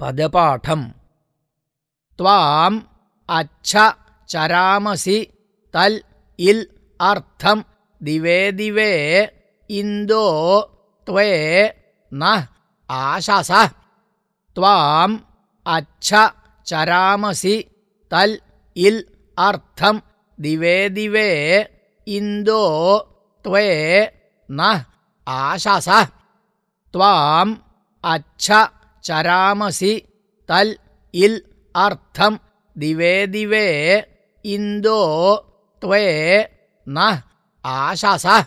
पदपाठम्। त्वाम् अच्छ चरामसि तल् इल् अर्थम्। दिवे इन्दो त्वे नः आशसः। त्वाम् अच्छ चरामसि तल् इल् अर्थम्। दिवे दिवे इन्दो त्वे नः आशसः। त्वाम् अच्छ चरामसि तल् इल् अर्थम् दिवे दिवे इन्दो त्वे नः आशसः